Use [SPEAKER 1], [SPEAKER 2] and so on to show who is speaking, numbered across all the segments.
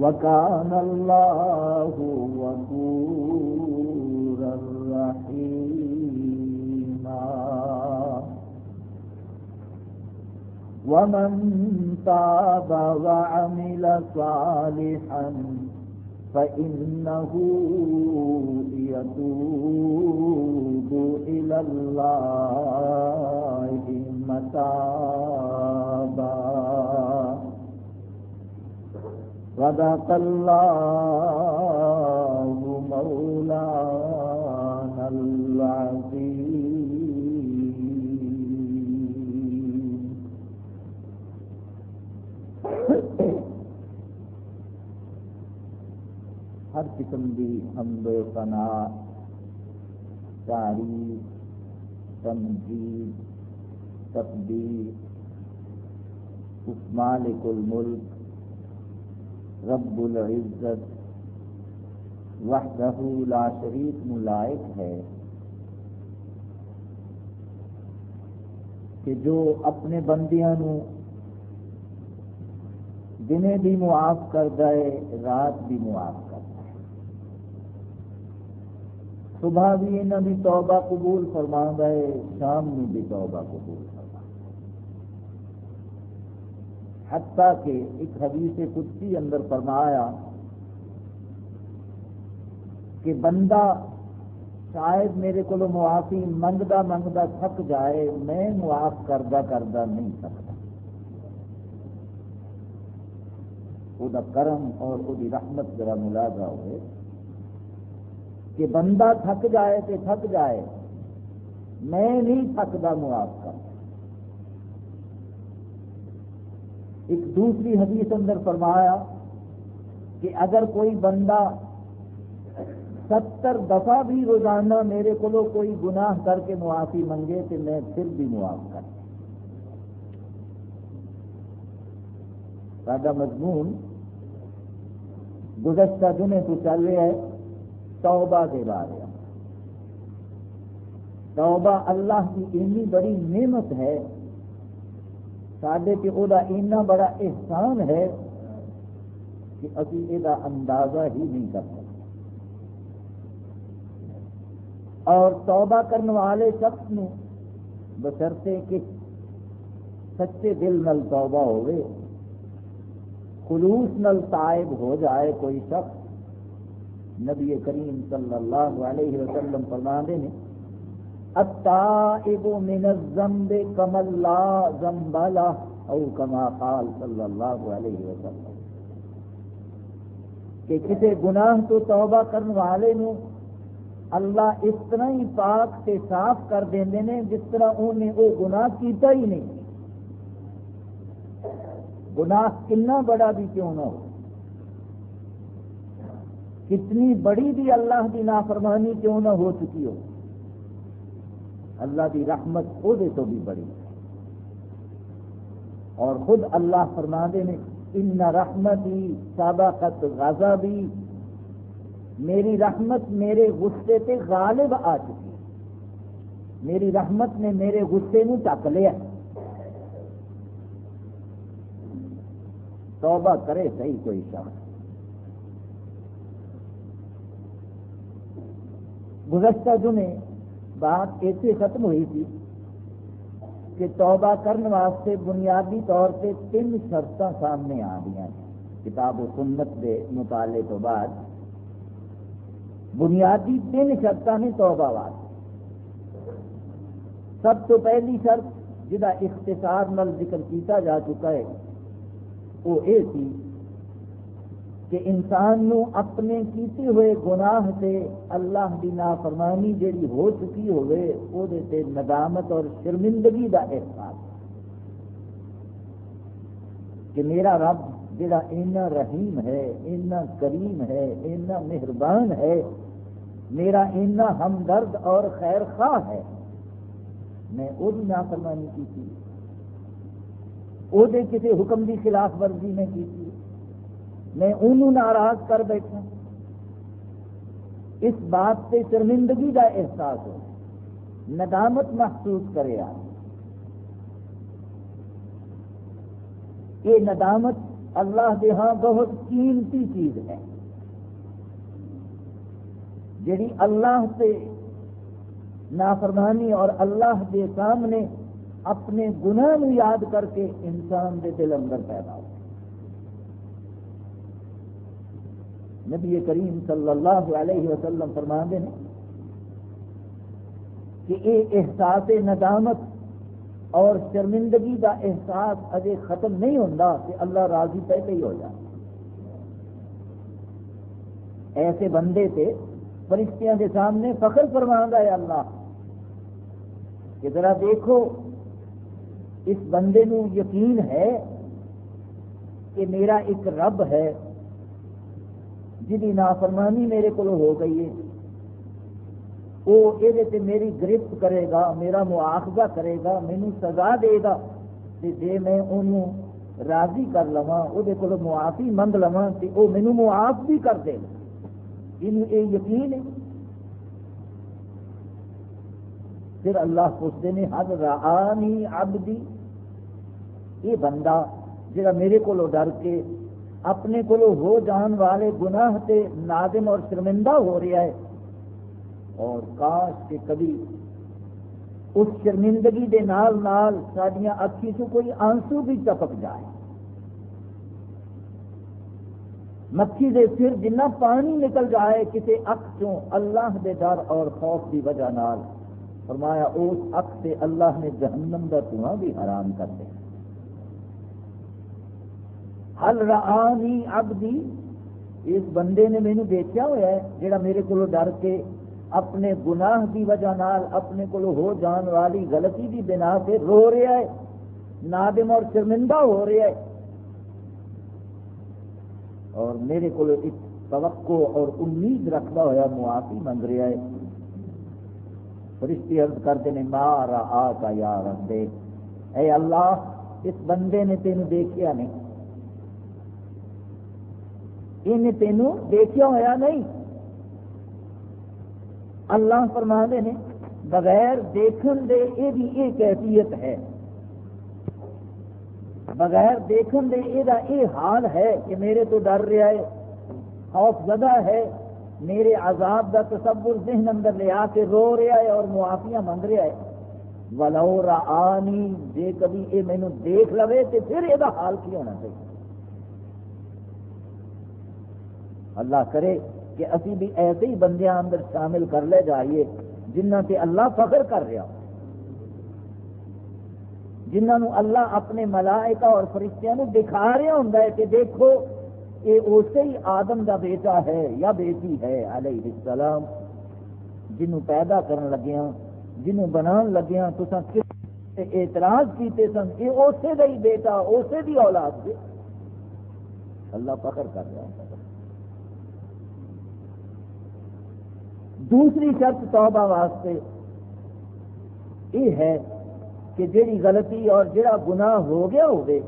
[SPEAKER 1] وكان الله غفورا رحيما ومن تاب وعمل صالحا فإنه يتوب إلى الله متابا صدق الله مولانا العظيم. ہر قسم کی حمد و ثنا، تعریف تنظیم تقدیر اس مالک الملک رب العزت وحدہ لا شریک ملائق ہے کہ جو اپنے بندیاں نو دنے بھی معاف کر دے، رات بھی معاف کر دے۔ صبح بھی انہوں بھی توبہ قبول فرما دے، شام میں بھی توبہ قبول فرما حتیٰ کہ ایک حدیث قدسی اندر فرمایا کہ بندہ شاید میرے کو معافی منگتا منگتا تھک جائے، میں معاف کردہ کردہ نہیں سکتا وہ کرم اور وہ رحمت ذرا ملازہ ہوئے۔ کہ بندہ تھک جائے تو تھک جائے، میں نہیں تھکتا معاف کر ایک دوسری حدیث اندر فرمایا کہ اگر کوئی بندہ ستر دفعہ بھی روزانہ میرے کو کوئی گناہ کر کے معافی منگے تو میں پھر بھی معاف کر سادہ مضمون گزشتہ دنیں تو چل رہا ہے، توبہ کے بارے توبہ اللہ کی اتنی بڑی نعمت ہے سڈے پہ وہ اینا بڑا احسان ہے کہ ابھی یہ اندازہ ہی نہیں کر سکتے۔ اور توبہ کرنے والے شخص نے بشرتے کہ سچے دل نل توبہ ہوئے، خلوص نل تائب ہو جائے کوئی شخص نبی کریم صلی اللہ علیہ وسلم فرمانے نے التائب من الذنب کم لا ذنب له، او کما قال صلی اللہ علیہ وسلم. کہ کسی گناہ تو توبہ کرنے والے نو اللہ اس طرح ہی پاک سے صاف کر دیں نے جس طرح انہیں وہ گناہ کیتا ہی نہیں۔ گناہ کنا بڑا بھی کیوں نہ ہو۔ کتنی بڑی بھی اللہ کی نافرمانی کیوں نہ ہو چکی ہو۔ اللہ کی رحمت وہ تو بھی بڑی اور خود اللہ فرما دے نے، ان رحمتی سابقت غازہ بھی میری رحمت میرے غصے پہ غالب آ چکی میری رحمت نے میرے غصے نو چک لیا توبہ کرے صحیح کوئی شخص۔ گزشتہ جمعے بات ایسے ختم ہوئی تھی کہ توبہ کرنے واسطے بنیادی طور پہ تین شرط سامنے آ گئی کتاب و سنت کے مطالعے تو بعد بنیادی تین شرط نے توبہ واسطے۔ سب تو پہلی شرط جہاں اختصار نل ذکر کیتا جا چکا ہے، وہ یہ کہ انسان نو اپنے کیتے ہوئے گناہ سے اللہ دی نافرمانی جیڑی ہو چکی ہوئے، او دے تے ندامت اور شرمندگی دا احساس۔ کہ میرا رب جڑا اینا رحیم ہے اینا کریم ہے اینا مہربان ہے، میرا اینا ہمدرد اور خیر خواہ ہے۔ میں وہ بھی نافرمانی کی تھی وہ کسی حکم کی خلاف ورزی میں کی تھی میں انہوں ناراض کر بیٹھا۔ اس بات سے شرمندگی کا احساس ہو، ندامت محسوس کرے یہ ندامت اللہ کے ہاں بہت قیمتی چیز ہے۔ جی اللہ سے نافرمانی اور اللہ کے سامنے اپنے گناہ یاد کر کے انسان کے دل اندر پیدا ہو۔ نبی کریم صلی اللہ علیہ وسلم فرما دے کہ یہ احساس ندامت اور شرمندگی کا احساس اجے ختم نہیں ہوتا کہ اللہ راضی پہلے ہی ہو جائے۔ ایسے بندے سے فرشتیاں کے سامنے فخر فرما ہے اللہ کہ ذرا دیکھو، اس بندے نو یقین ہے کہ میرا ایک رب ہے۔ جی نافرمانی میرے کو ہو گئی ہے وہ یہ میری گرفت کرے گا، میرا مواخذہ کرے گا مینو سزا دے گا جی میں انہوں راضی کر لوا وہ معافی منگ لوا تو وہ مینو معاف بھی کر دے۔ گا یہ یقین ہے۔ پھر اللہ پوچھتے ہیں حد رانی عبدی؟ یہ بندہ جا میرے کو ڈر کے اپنے کو ہو جان والے گناہ تے نادم اور شرمندہ ہو رہا ہے۔ اور کاش کے کبھی اس شرمندگی دے نال نال سڈیا اکھی سے کوئی آنسو بھی چپک جائے۔ مکھی دے پھر جنہ پانی نکل جائے کسی اک چوں اللہ دے ڈر اور خوف کی وجہ نال۔ فرمایا، اس اک سے اللہ نے جہنم کا دھواں بھی حرام کر دیا ہل رانی ابدی اس بندے نے مینو دیکھا ہوا ہے جڑا میرے کو ڈر کے اپنے گناہ کی وجہ نال اپنے کو ہو جان والی غلطی کی بنا سے رو رہا ہے، نادم اور شرمندہ ہو رہا ہے۔ اور میرے کو ایک توقع اور امید رکھتا ہوا معافی منگ رہا ہے۔ فرشتی عرض کرتے ہیں مارا آ کا یار اے اللہ، اس بندے نے تین دیکھا نہیں۔ ان تینوں دیکھا ہوا نہیں۔ اللہ فرما دے نے، بغیر دیکھن دے یہ بھی یہ کیفیت ہے۔ بغیر دیکھن دے یہ یہ حال ہے کہ میرے تو ڈر رہا ہے، خوف زدہ ہے۔ میرے عذاب کا تصور ذہن اندر لے آ کے رو رہا ہے اور معافیاں منگ رہا ہے۔ ولو رانی جے کبھی یہ مینو دیکھ لو تو پھر یہ حال کی ہونا چاہیے۔ اللہ کرے کہ اسی بھی ایسے ہی بندے اندر شامل کر لے جائیے جنہ سے اللہ فخر کر رہا جنہوں اللہ اپنے ملائکہ اور فرشتیاں دکھا رہا ہوں کہ دیکھو یہ اسی ہی آدم کا بیٹا ہے یا بیٹی ہے؟ علیہ السلام۔ جنوں پیدا کرن لگیا ہاں، جنوں بنا لگیا ہاں، تو اعتراض کیتے سن؟ یہ اسی کا ہی بیٹا اسی کی اولاد سے اللہ فخر کر رہا ہوں دوسری شرط توبہ واسطے یہ ہے کہ جیڑی غلطی اور جڑا گناہ ہو گیا ہوگے،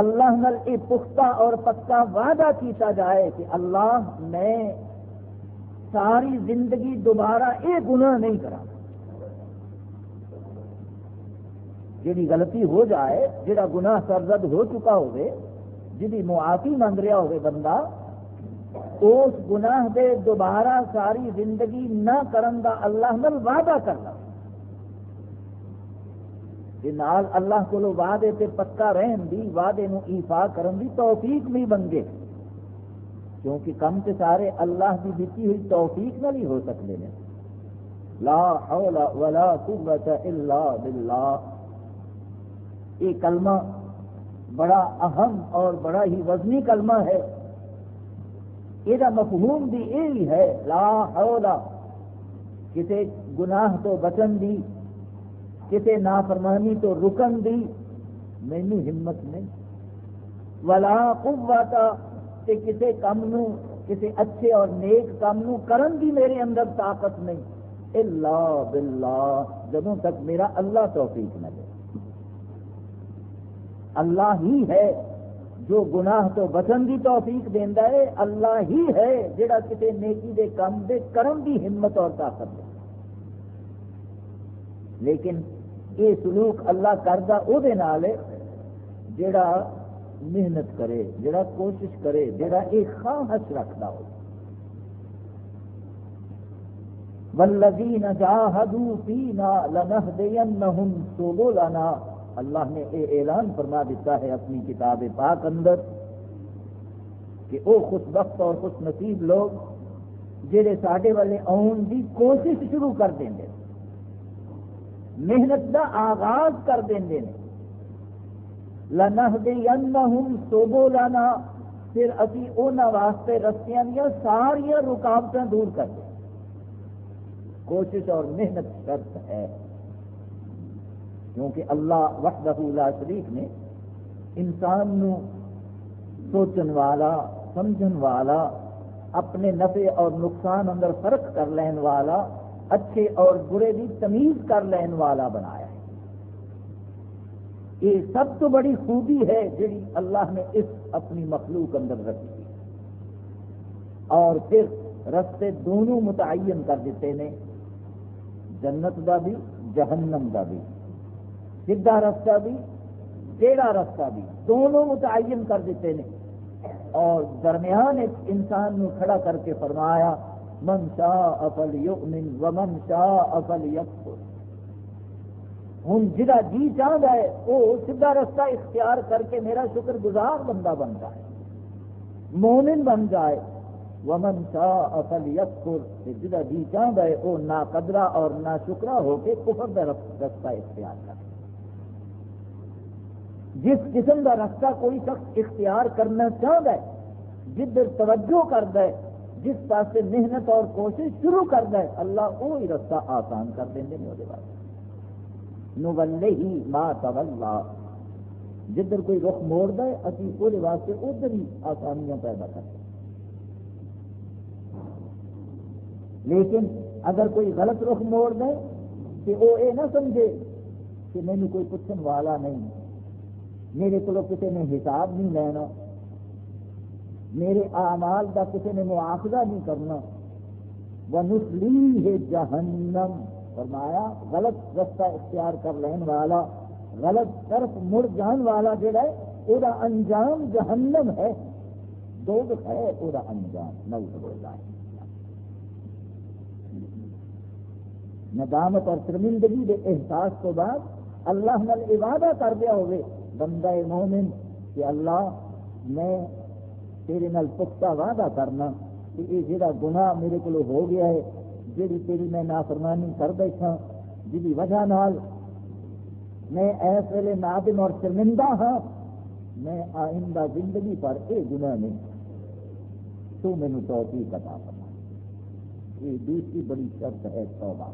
[SPEAKER 1] اللہ نل یہ پختہ اور پکا وعدہ کیتا جائے کہ اللہ میں ساری زندگی دوبارہ یہ گناہ نہیں کرا جیڑی غلطی ہو جائے جڑا گناہ سرزد ہو چکا ہوگے جی معافی منگ رہا ہوگے بندہ اس گناہ دے دوبارہ ساری زندگی نہ کرن دا اللہ نل وعدہ کرنا۔ نال اللہ کو وعدے تے پکا رہن دی، وعدے نو ایفا کرن دی توفیق بھی بن گئے کیونکہ کم تے سارے اللہ کی دیتی ہوئی توفیق نہ بھی ہو سکتے ہیں۔ لا حول ولا قوت الا باللہ۔ یہ کلمہ بڑا اہم اور بڑا ہی وزنی کلمہ ہے۔ یہ مفہوم بھی یہی ہے، لا حول، کسی گناہ تو بچن دی، کسی نافرمانی تو رکن دی، مینو ہمت نہیں۔ ولا قوت، تے کسے کم نو کسے اچھے اور نیک کم نو کرن دی میرے اندر طاقت نہیں۔ الا باللہ، جدوں تک میرا اللہ توفیق نہ دے۔ اللہ ہی ہے۔ جو گناہ تو بچن کی توفیق دینا ہے، اللہ ہی ہے جڑا کسی نیکی دے کام دے کرن دی ہمت اور طاقت دے۔ لیکن یہ سلوک اللہ کردہ وہ جڑا محنت کرے، جڑا کوشش کرے، جڑا ایک خواہش رکھتا ہو۔ والذین جاہدوا فینا لنہدینہم سبلنا۔ اللہ نے یہ اعلان فرما دیتا ہے اپنی کتاب پاک اندر کہ وہ خوش بخت اور خوش نصیب لوگ جہے سڈے والے آن کی کوشش شروع کر دیں محنت کا آغاز کر دیں گے لنہ سوبو لانا پھر ابھی انہوں واسطے رستیاں دیا ساریا رکاوٹ دور کر دیں کوشش اور محنت شرط ہے۔ کیونکہ اللہ وحدہ لا شریف نے انسان نو سوچن والا، سمجھن والا، اپنے نفع اور نقصان اندر فرق کر لین والا، اچھے اور برے بھی تمیز کر لین والا بنایا ہے۔ یہ سب تو بڑی خوبی ہے جی اللہ نے اس اپنی مخلوق اندر رکھی اور پھر رستے دونوں متعین کر دیتے ہیں، جنت کا بھی، جہنم کا بھی۔ سیدھا رستہ بھی، ٹیڑھا رستہ بھی، دونوں متعین کر دیتے ہیں۔ اور درمیان ایک انسان نو کھڑا کر کے فرمایا، من شاہ افل یؤمن و من شاہ افل یکفر ہوں جا جی چاہتا ہے وہ سیدھا رستہ اختیار کر کے میرا شکر گزار بندہ بن جائے، مومن بن جائے۔ ومن شاہ افل یکفر جا جی چاہتا ہے وہ نہ قدرا اور نہ شکرا ہو کے کفر کا رستہ اختیار کر جس قسم کا رستہ کوئی شخص اختیار کرنا چاہتا ہے جدھر توجہ کرتا ہے، جس پاس محنت اور کوشش شروع کرتا ہے، اللہ وہی رستہ آسان کر دیں وہ نولے ہی ماں تولا۔ جدھر کوئی رخ موڑ ہے ابھی وہ واسطے ادھر ہی آسانیاں پیدا کرتے لیکن اگر کوئی غلط رخ موڑ دے کہ وہ یہ نہ سمجھے کہ مینو کوئی پوچھنے والا نہیں۔ میرے کو کسی نے حساب نہیں لینا، میرے اعمال کا کسی نے مواخذہ نہیں کرنا۔ وہ نسلی ہے جہنم فرمایا، غلط رستہ اختیار کر لین والا، غلط طرف مڑ جان والا جڑا ہے وہ انجام جہنم ہے۔ دو ہے وہ انجام نوز بولتا ہے ندامت اور شرمندگی کے احساس کو بعد اللہ نل عبادہ کر دیا ہوئے۔ بندہ مومن کہ اللہ میں تیرے نال پختہ وعدہ کرنا کہ یہ جڑا گناہ میرے کو ہو گیا ہے جی تیری میں نافرمانی کر بیٹھا جی وجہ نال میں ایس ویلے نادم اور شرمندہ ہاں میں آئندہ زندگی پر یہ گناہ نہیں۔ تو مینو توفیق عطا کرنا یہ دوسری بڑی شرط ہے توبہ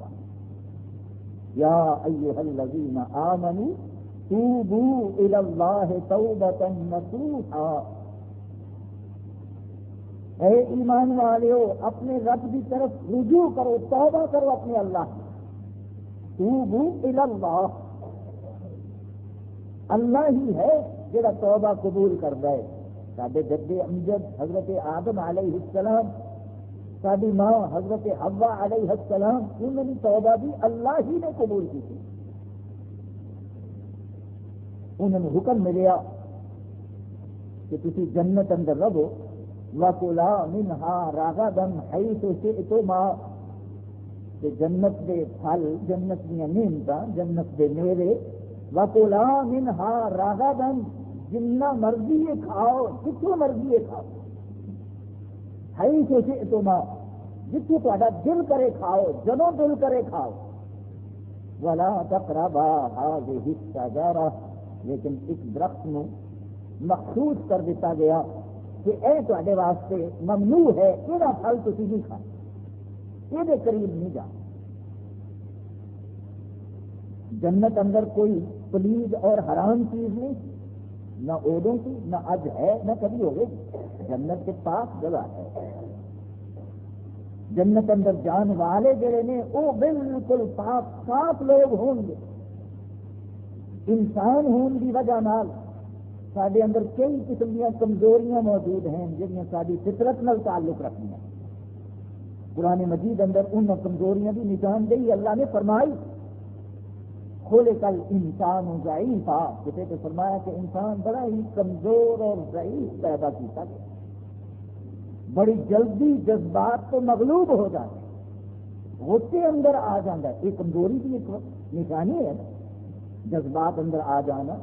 [SPEAKER 1] یا ایوہ الذین آمنوا توبوا الى الله توبة نصوحا۔ اے ایمان والے اپنے رب کی طرف رجوع کرو، توبہ کرو اپنے اللہ توبوا الى اللہ۔ اللہ ہی ہے جڑا توبہ قبول کرتا ہے۔ سارے جدے امجد حضرت آدم علیہ السلام ساری ماں حضرت حوا علیہ السلام، انہوں نے توبہ بھی اللہ ہی نے قبول کی تھی۔ انہوں نے حکم ملیا کہ تھی جنت اندر رہو وکولا منہا راگا دم ہائی تو تو ماں جنت دے پھل، جنت دیا نعمت جنت دے میرے وکولا منہا راگا دم جنا مرضی یہ کھاؤ جتوں مرضی یہ کھاؤ۔ ہائی تو سے تو ماں جتوں تا دل کرے کھاؤ، جدوں دل کرے کھاؤ۔ ولا تقربا هذه الشجره لیکن ایک درخت نو مخصوص کر دیتا گیا کہ اے تے واسطے ممنوع ہے یہ پھل تھی نہیں کھا؟ یہ قریب نہیں جا؟ جنت اندر کوئی پلیز اور حرام چیز نہیں، نہ ادو کی، نہ اج ہے، نہ کبھی ہوگی۔ جنت کے پاس جگہ ہے۔ جنت اندر جان والے جڑے نے، وہ بالکل پاک، صاف لوگ ہوں گے۔ انسان ہون کی وجہ نال سڈے اندر کئی قسم دیا کمزوریاں موجود ہیں جہاں ساری فطرت نال تعلق رکھنی پرانے مجید اندر ان کمزوریاں کی نشاندہی اللہ نے فرمائی کھولے کل انسان ضعیف تھا کسی تو فرمایا کہ انسان بڑا ہی کمزور اور ضعیف پیدا کیا گیا۔ بڑی جلدی جذبات تو مغلوب ہو جاتے غصے اندر آ جاتا ہے۔ یہ کمزوری کی ایک نشانی ہے۔ نا جذبات اندر آ جانا،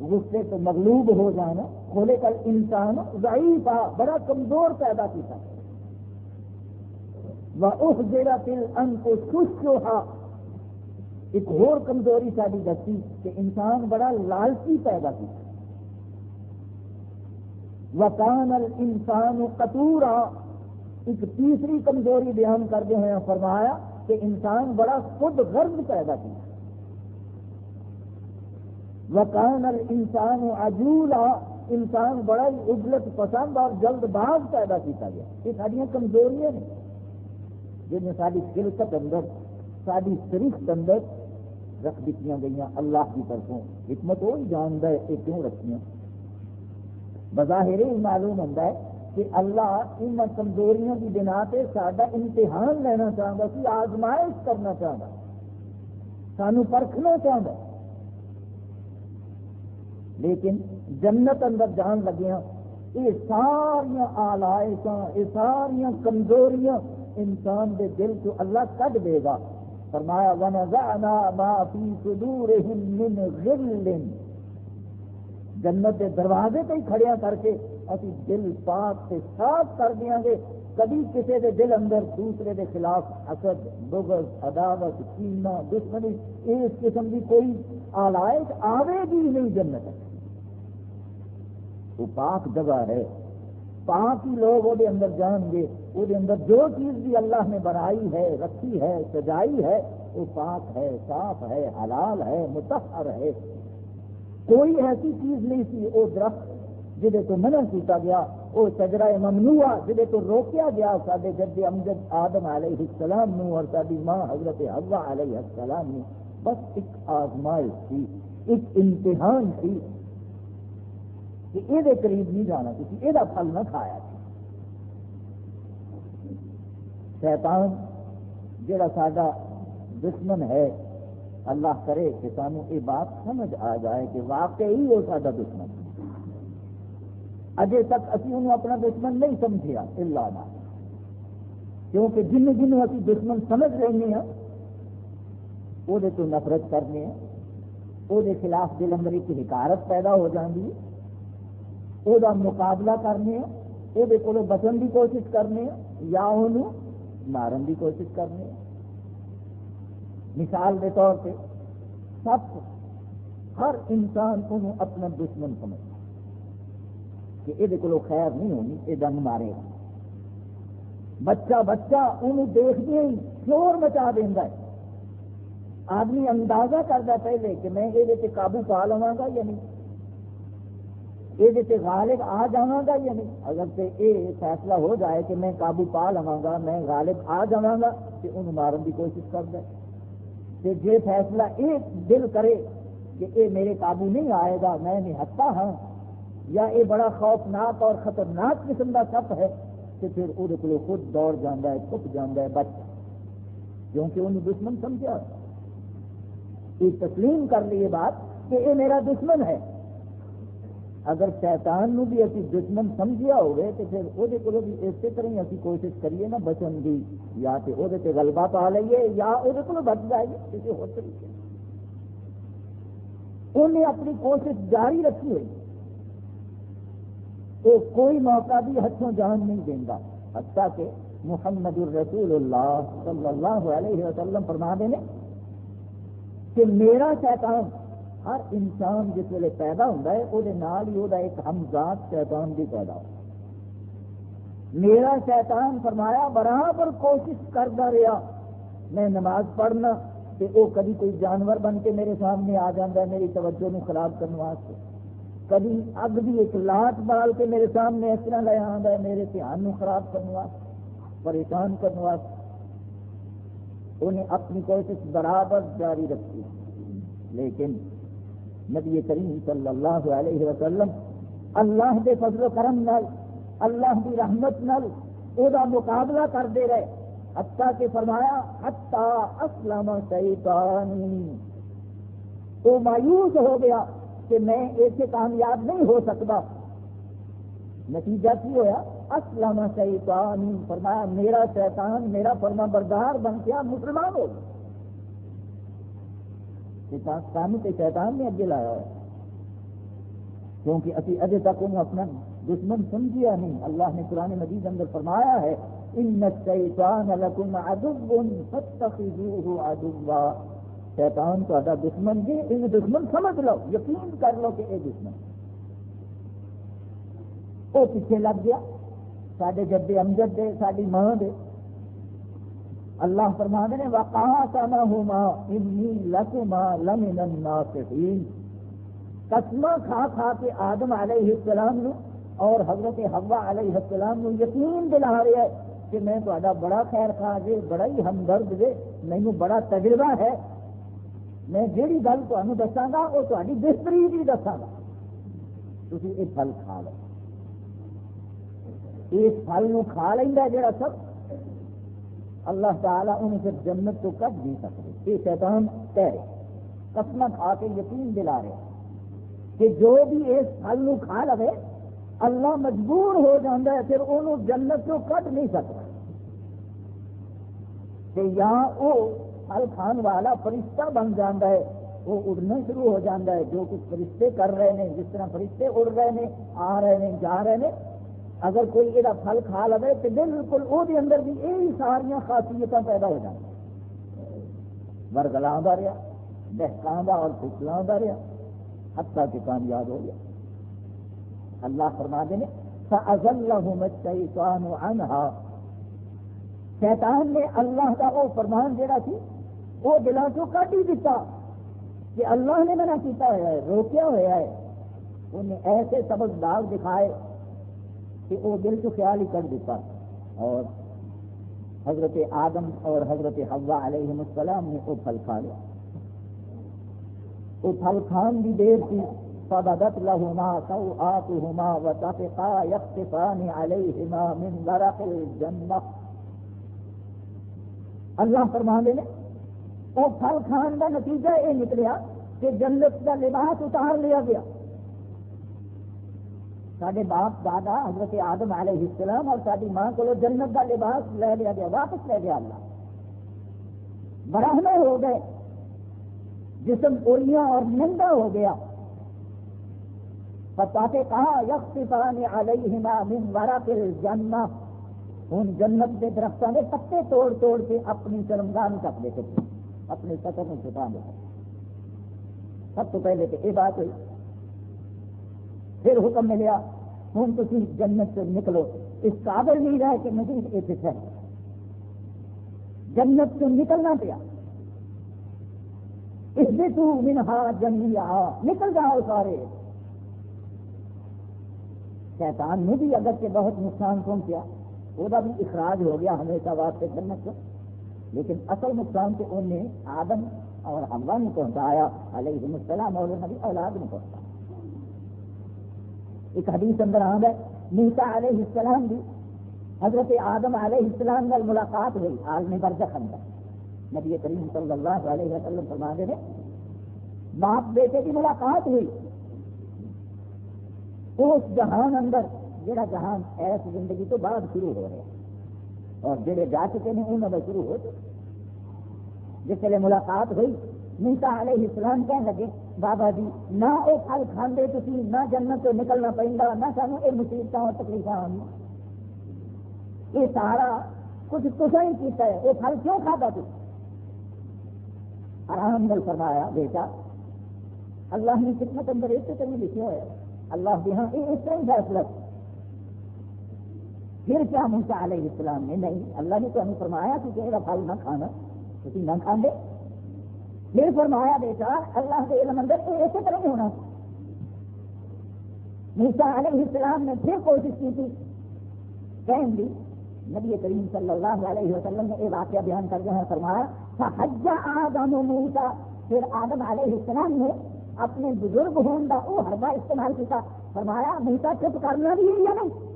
[SPEAKER 1] غصے تو مغلوب ہو جانا کھولے کل انسان ضعیف تھا بڑا کمزور پیدا کیا وہ جیڑا تل ان کو خوش ایک اور کمزوری ساری دسی کہ انسان بڑا لالچی پیدا کیا وکان انسان کتورا ایک تیسری کمزوری بیان کرتے ہوئے فرمایا کہ انسان بڑا خود غرض پیدا کیا وکان انسان عجولا، انسان بڑا ہی اجلت پسند اور جلد باز پیدا کیا گیا۔ یہ ساری کمزوریاں نے۔ جن ساری خلقت اندر ساری سرخت اندر رکھ دیتی گئی اللہ کی طرفوں۔ حکمت وہی جانتا ہے کہ کیوں رکھیاں۔ بظاہر ہی معلوم ہوتا ہے کہ اللہ ان کمزوریوں کی بنا سے سارا امتحان لینا چاہتا سی، آزمائش کرنا چاہتا سانو پرکھنا چاہتا لیکن جنت اندر جان لگیا یہ ساریا آلائش یہ ساریا کمزوریاں انسان دے دل کو اللہ کٹ دے گا۔ فرمایا، ونزعنا ما فی صدورہم من غل۔ جنت کے دروازے پہ ہی کھڑیا کر کے اسی دل پاک سے صاف کر دیا گے۔ کبھی کسی کے دل اندر دوسرے کے خلاف حسد، بغض، عداوت کینا دشمنی، اس قسم کی کوئی آلائش آوے گی نہیں جنت۔ وہ پاک جگہ ہے۔ پاک ہی لوگ وہ اندر جان گے۔ وہ اندر جو چیز بھی اللہ نے بنائی ہے، رکھی ہے، سجائی ہے، وہ پاک ہے، صاف ہے، حلال ہے متحر ہے۔ کوئی ایسی چیز نہیں تھی وہ درخت جہے تو منع کیتا گیا، وہ سجرا ممنوع جہے تو روکیا گیا سارے جد امجد آدم علیہ السلام نو اور ساری ماں حضرت حوا علیہ السلام نو۔ بس ایک آزمائش تھی، ایک امتحان تھی۔ کہ یہ قریب نہیں جانا کسی یہ پھل نہ کھایا شیطان جڑا سا دشمن ہے، اللہ کرے کہ سانو یہ بات سمجھ آ جائے کہ واقعی وہ سا دشمن اجے تک اسی انہوں اپنا دشمن نہیں سمجھیا، اللہ نہ۔ کیونکہ جن جن اسی دشمن سمجھ رہے ہیں وہ نفرت کرنے ہیں وہ خلاف دل اندر ایک حکارت پیدا ہو جاتی ہے۔ وہ مقابلہ کرنے وہ کو بچن کی کوشش کرنے یا انہوں مارن کی کوشش کرنے مثال کے طور پہ، سب ہر انسان انہوں اپنا دشمن سمجھتا کہ یہ کو خیر نہیں ہونی یہ دن مارے گا۔ بچہ بچہ انہوں دیکھتے ہی شور مچا دینا ہے۔ آدمی اندازہ کرتا پہلے کہ میں یہ قابو پا لوا گا یا نہیں۔ یہ غالب آ جا گا یا نہیں؟ اگر سے یہ فیصلہ ہو جائے کہ میں قابو پا لوا گا، میں غالب آ جا گا، تو انہوں مارن کی کوشش کر دے۔ جی فیصلہ یہ دل کرے کہ یہ میرے قابو نہیں آئے گا، میں نہتا ہاں۔ یا یہ بڑا خوفناک اور خطرناک قسم کا سپ ہے، تو پھر وہ خود دوڑ جانا ہے چھپ جانا ہے، بچ۔ کیونکہ انہوں دشمن سمجھا۔ یہ تسلیم کر لی یہ بات کہ یہ میرا دشمن ہے۔ اگر شیطان نو بھی اسی دشمن سمجھیا ہوئے تو پھر وہ بھی اسی طرح ہی اسی کوشش کریے نا بچن کی یا تو وہ غلبہ پا لئیے، یا وہ بچ جائیے، کسی ہو طریقے انہیں اپنی کوشش جاری رکھی ہوئی۔ تو کوئی موقع بھی ہاتھوں جان نہیں دینا حتیٰ کہ محمد الرسول اللہ صلی اللہ علیہ وسلم فرما دینے کہ میرا شیطان ہر انسان جس ویلے پیدا ہوتا ہے وہ ایک ہمزاد شیطان بھی پیدا ہو۔ میرا شیطان فرمایا، برابر کوشش کرتا رہا۔ میں نماز پڑھنا کہ وہ کبھی کوئی جانور بن کے میرے سامنے آ جاتا ہے، میری توجہ نو خراب کرنے واسطے۔ کبھی اگ بھی ایک لاٹ بال کے میرے سامنے اس طرح لے آتا ہے، میرے دھیان خراب کرنے واسطے، پریشان کرنے واسطے۔ انہیں اپنی کوشش برابر جاری رکھی۔ لیکن نبی کریم صلی اللہ علیہ وسلم، اللہ کے فضل و کرم نال، اللہ کی رحمت نال وہ مقابلہ کرتے رہے۔ حتیٰ کہ فرمایا، حتیٰ اسلم شیطانی۔ وہ مایوس ہو گیا کہ میں ایسے کامیاب نہیں ہو سکتا۔ نتیجہ کی ہوا اسلم شیطانی۔ فرمایا، میرا شیطان، میرا فرما بردار بن گیا، مسلمان ہو گیا۔ سانو تو شیطان نے اگے لایا ہے۔ کیونکہ ابھی اجے تک انہوں اپنا دشمن سمجھیا نہیں۔ اللہ نے قرآن مجید اندر فرمایا ہے، ان الشیطان لکم عدو فتخذوه عدوا۔ شیطان تو دشمن جی ان دشمن سمجھ لو، یقین کر لو کہ اے دشمن۔ وہ پیچھے لگ گیا سارے جدے امجد دے ساری ماں دے۔ اللہ فرما نے وقاسمہما انی لکما لمن الناصحین قسمہ کھا کھا کے آدم علیہ السلام نو اور حضرت حوا علیہ السلام نو یقین دلا رہے ہیں کہ میں تا بڑا خیر خواہ جے بڑا ہی ہمدرد جے مینو بڑا تجربہ ہے۔ میں جیڑی گل تمہیں دساں گا وہ تاری بہتری بھی دساں گا تھی یہ پھل کھا لو۔ اس پھل نو کھا لینا جڑا سب اللہ تعالیٰ انہیں پھر جنت تو کٹ نہیں سکتے؟ یہ شیطان کہہ رہے قسم کھا کے یقین دلا رہے کہ جو بھی اس پھل نو کھا لے اللہ مجبور ہو جاتا ہے، پھر انہوں جنت تو کٹ نہیں سکتا۔ کہ یا وہ پھل کھان والا فرشتہ بن جاتا ہے، وہ اڑنا شروع ہو جاتا ہے۔ جو کچھ فرشتے کر رہے ہیں، جس طرح فرشتے اڑ رہے ہیں، آ رہے ہیں، جا رہے ہیں اگر کوئی یہ پھل کھا لے تو بالکل وہ اندر بھی یہی ساریا خاصیت پیدا ہو جائیں ورگلا رہا بہکا اور پھسلا رہا حتیٰ کہ کامیاب ہو گیا۔ اللہ فرما دے نے شیطان نے اللہ کا وہ فرمان جہاں سی، وہ دلوں چو کٹ ہی دیتا کہ اللہ نے منع کیتا ہوا ہے، روکیا ہوا ہے۔ انہیں ایسے سبق داغ دکھائے کہ وہ دل کو خیال ہی کر دیتا اور حضرت آدم اور حضرت حوا علیہ السلام نے وہ پھل کھا لیا۔ وہ پھل کھان بھی دیر تھی۔ فبدت لهما سوآتهما وتفقا يخطفان عليهما من ورق الجنة اللہ فرما دے وہ پھل کھان کا نتیجہ یہ نکلیا کہ جنت کا لباس اتار لیا گیا۔ سارے باپ دادا حضرت آدم علیہ السلام اور ساری ماں کو جنت کا لباس لے لیا گیا، واپس لے گیا اللہ۔ براہمے ہو گئے، جسم اولیاں اور نندا ہو گیا۔ پتا کے کہا یکان علیہما من ورق الجنہ۔ ان جنت کے درختوں کے پتے توڑ توڑ کے اپنی شرمگاہ چپ دیتے تھے اپنے سطح میں چھپا دیتے سب تو پہلے تو یہ بات ہوئی۔ پھر حکم ملیا ہوں تھی جنت سے نکلو۔ اس قابل نہیں رہے کہ مزید ایک ہے جنت سے نکلنا پیا۔ اس میں تو منہا جنگی آ نکل جاؤ سارے۔ شیطان نے بھی اگر سے بہت نقصان پہنچیا وہ بھی اخراج ہو گیا ہمیشہ واسطے جنت سے۔ لیکن اصل نقصان تو انہیں آدم اور ہموا نے پہنچایا، علیہ السلام اور نبی اولاد نے پہنچایا۔ ایک حدیث اندر آمد ہے نیتا علیہ السلام بھی حضرت آدم علیہ السلام میں ملاقات ہوئی عالم برزخ اندر۔ نبی کریم صلی اللہ علیہ وسلم فرما دے باپ بیٹے کی ملاقات ہوئی۔ اس جہان اندر جہاں جہان ایس زندگی تو بعد شروع ہو رہے اور جڑے جا چکے ہیں، انہوں نے شروع ہو چکے جس ویلے ملاقات ہوئی نیتا علیہ السلام کہنے لگے، بابا جی نہ وہ پھل کھانے تھی نہ جنت سے نکلنا پہ نہ سانو یہ مصیبت اور تکلیف آئی یہ سارا کچھ تصا ہی کیتا ہے، وہ پھل کیوں کھا تھی آرام دل فرمایا، بیٹا، اللہ نے خدمت اندر ایک تو لکھے ہوئے اللہ بھی ہاں یہ اس طرح فیصلہ پھر کیا موسا علیہ السلام نے، نہیں، اللہ نے تمہیں فرمایا کہ یہ پھل نہ کھانا تھی نہ کھانے پھر فرمایا، بیٹا، اللہ کے علم اندر یہ اسی طرح نہیں ہونا.
[SPEAKER 2] موسا علیہ السلام نے پھر کوشش کی تھی۔ کہیں بھی نبی کریم صلی اللہ علیہ وسلم نے یہ واقعہ بیان کر کے فرمایا حج آدم موسا پھر آدم علیہ السلام نے اپنے بزرگ ہون کا وہ حربہ استعمال کیا فرمایا موسا چپ کرنا بھی ہے یا نہیں?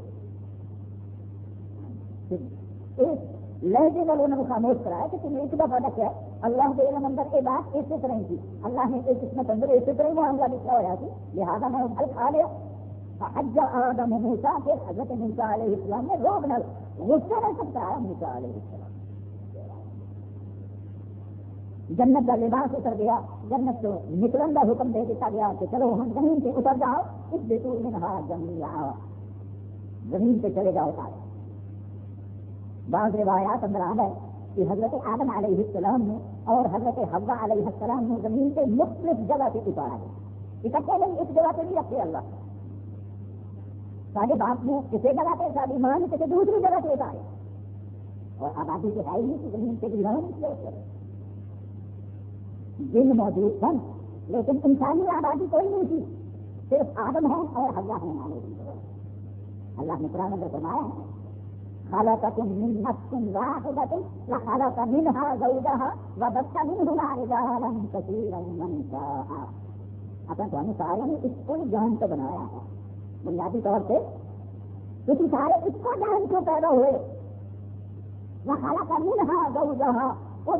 [SPEAKER 2] لہجے والے انہوں نے خاموش کرایا کہ تمہیں ایک دفعہ رکھا اللہ کے علم اندر یہ بات اسی طرح کی اللہ نے ایک قسمت اندر اسی طرح معاملہ لکھا ہوا سی لہٰذا میں پھل کھا لیا۔ حج آدم موسا پھر حضرت موسا علیہ السلام نے روک نہ غصے میں سب کرایا موسا علیہ السلام۔ جنت کا لباس اتر گیا۔ جنت کو نکلن کا حکم دے دیتا گیا کہ چلو ہم زمین سے اتر جاؤ۔ اس بیٹور میں نہا زمین آؤ زمین پہ چلے جاؤ سارے۔ بعض روایات اندر آ گئے۔ کہ حضرت آدم علیہ السلام نے اور حضرت حوا علیہ السلام نے زمین کے مختلف جگہ سے اتارا ہے۔ اکٹھے نہیں، ایک جگہ پہ نہیں رکھتے اللہ۔ سارے باپ نے کسی جگہ پہ ساری ماں نے کسی دوسری جگہ سے اتارے اور آبادی کے ہے ہی نہیں کہ زمین پہ گرا جن موجود سن لیکن انسانی آبادی کوئی نہیں تھی۔ صرف آدم ہے اور حوا ہے اللہ نے قرآن اندر فرمایا ہے خلقكم من نفس واحدة وخلق منها زوجها وبث منهما رجالا كثيرا ونساء. اپنے تو سارے نے اس کو جان سے بنایا ہے بنیادی طور پہ کسی سارے اس کو جان کو پیدا ہوئے وہ خالہ کا منہا گو جہاں وہ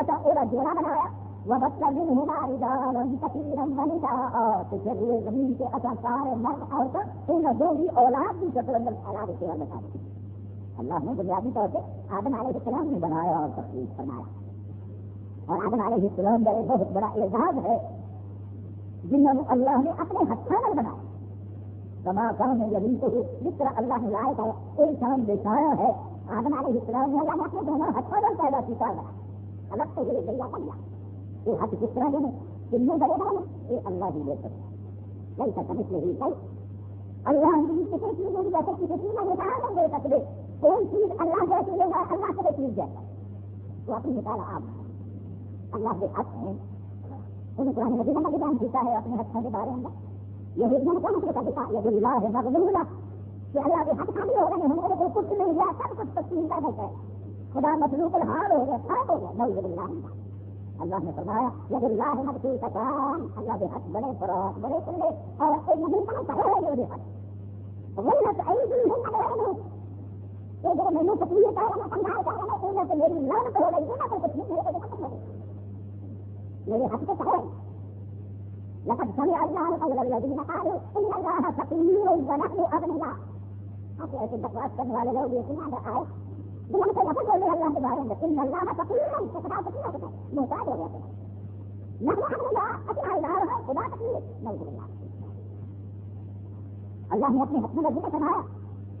[SPEAKER 2] اچھا وہ جوڑا بنایا وہ بچہ دن ہونا رجالا كثيرا ونساء تو پھر وہ زمین کے اچھا سارے مرد عورتیں ان دو بھی اولاد بھی چتر اندر پھیلا دیتے ہیں بتا دیتے اللہ نے بنیادی طور پہ آدم علیہ السلام نے بنایا اور تفریح فرمایا۔ اور آدم علیہ السلام کا ایک بہت بڑا اعزاز ہے۔ جنہوں نے اللہ نے اپنے ہاتھوں میں بنایا۔ کما کام ہے یعنی تو جس طرح اللہ نے لائے کا کوئی شام دکھایا ہے، آدم علیہ السلام نے اللہ نے اپنے دونوں ہاتھوں میں پیدا کیا۔ ہے الگ تو یہ گیا بن گیا۔ یہ ہاتھ کس طرح دینے کن میں بڑے بڑا یہ اللہ ہی لے سکتا نہیں سکتا اس لیے اللہ نے کسی چیز جیسے کسی چیز میں نہیں دے سکتے کوئی چیز اللہ جیسی لے گا اللہ سے چیز جیسا تو اپنی نکالا آپ اللہ کے حق ہیں۔ انہیں قرآن مدینہ کا بیان کیتا ہے اپنے حقوں کے بارے میں۔ یہ حکم کون سے کہا یہ اللہ ہے مگر اللہ۔ کہ اللہ کے حق خالی ہو گئے ہم کو کچھ نہیں لیا سب کچھ تسلیم کر دیتا ہے خدا مخلوق الحال ہو گیا سب ہو گیا نوز اللہ۔ اللہ نے فرمایا یہ اللہ مکتی کا کام اللہ کے حق بڑے فراق بڑے کلے اور ایک نہیں کام کرے یہ حق وہی نہ ایسی میں نے تکلیف سمجھا کر میری لانت ہو کچھ نہیں میرے ہو میرے حق سے لقد سمع الله قول الذين قالوا ان الله فقير ونحن اغنياء آپ ایسے بکواس کرنے والے لوگ یہ سنا سے لفظ بولے اللہ کے بارے میں ان اللہ فقیر ہے خدا فقیر ہے محتاج ہو گیا نحن الہ ہے خدا فقیر نعوذ اللہ نے اپنے حق میں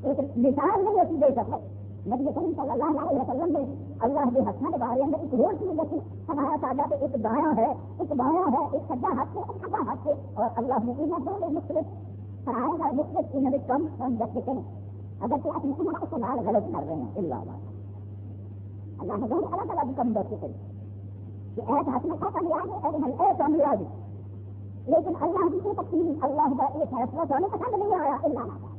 [SPEAKER 2] ایک مثال نہیں ہوتی دے سکتے نبی کریم صلی اللہ علیہ وسلم نے اللہ کے ہاتھوں کے بارے میں ایک اور چیز رکھی ہمارا تازہ پہ ایک دایاں ہے، ایک بایاں ہے، ایک سجا ہاتھ سے، ایک کھبا ہاتھ سے۔ اور اللہ نے دونوں مختلف فرائے گا، مختلف انہیں کم کم رکھ دیتے ہیں۔ اگر کہ اپنی عمر کو سوال غلط کر رہے ہیں۔ اللہ آباد اللہ نے دونوں الگ الگ کم رکھ دیتے کہ ایک ہاتھ میں کھا لیا ہے؟ ایک کم لیا لیکن اللہ کی تقسیم، اللہ کا ایک فیصلہ تو ہمیں پسند نہیں آیا، اللہ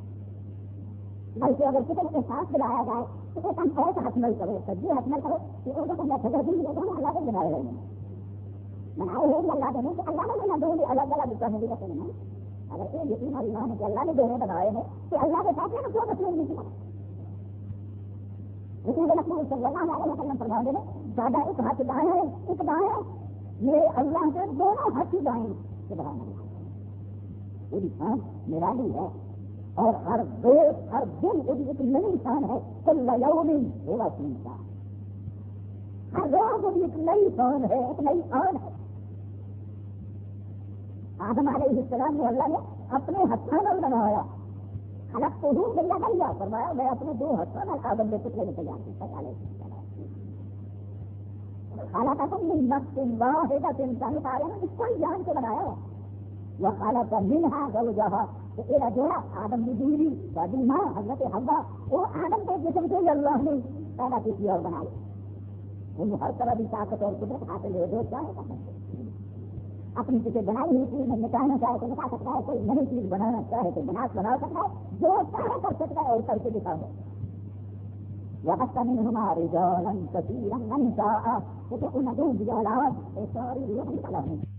[SPEAKER 2] بلکہ اگر کسی کے ساتھ دلایا جائے تو ایک ہم ایسا حتمل کرو سبزی حتمل کرو کہ ان کو میں خبر بھی ملے گا اللہ کے بنائے رہے ہیں۔ بنائے ہوئے اللہ دینے کہ اللہ نے میں دوں گی الگ الگ دکھانے بھی رکھے ہیں۔ اگر یہ یقین اور ایمان ہے کہ اللہ نے دینے بنائے ہیں کہ اللہ کے ساتھ میں کیوں تسلیم نہیں کیا مطلب رسول مقبول صلی اللہ علیہ وسلم فرماؤں گے زیادہ ایک ہاتھ دائیں ہے ایک دائیں ہے یہ اللہ کے دونوں ہاتھ دائیں کے برابر پوری سانس میرا بھی ہے۔ اور ہر روز ہر دن ایک نئی شان ہے کل یوم ہوگا سنتا ہر روز ایک نئی شان ہے، ایک نئی آن ہے۔ آدم علیہ السلام نے اللہ نے اپنے ہاتھوں میں بنایا۔ الگ تو ہوں گیا گیا فرمایا میں اپنے دو ہاتھوں میں آدم میں کتنے میں تیار کیا حالانکہ تم نے نقص واحد انسانی پارے میں اس کو ہی جان کے بنایا وہ حالت کا منہا گو جہاں تو یہ جوڑا آدم کی بیوی بڑی ماں، حضرت حوا، وہ آدم کے جسم سے اللہ نے پیدا کی اور بنائی۔ انہوں ہر طرح کی طاقت اور قدرت حاصل ہے جو چاہے اپنی کسی بنائی ہوئی چیز میں نکالنا چاہے تو نکال سکتا ہے، کوئی نئی چیز بنانا چاہے تو بنا بنا سکتا ہے۔ جو چاہے کر سکتا ہے اور کر کے دکھاؤ۔ وقت منهما رجالا كثيرا نساء وتكون دون رجالا ساری لوگ نکلا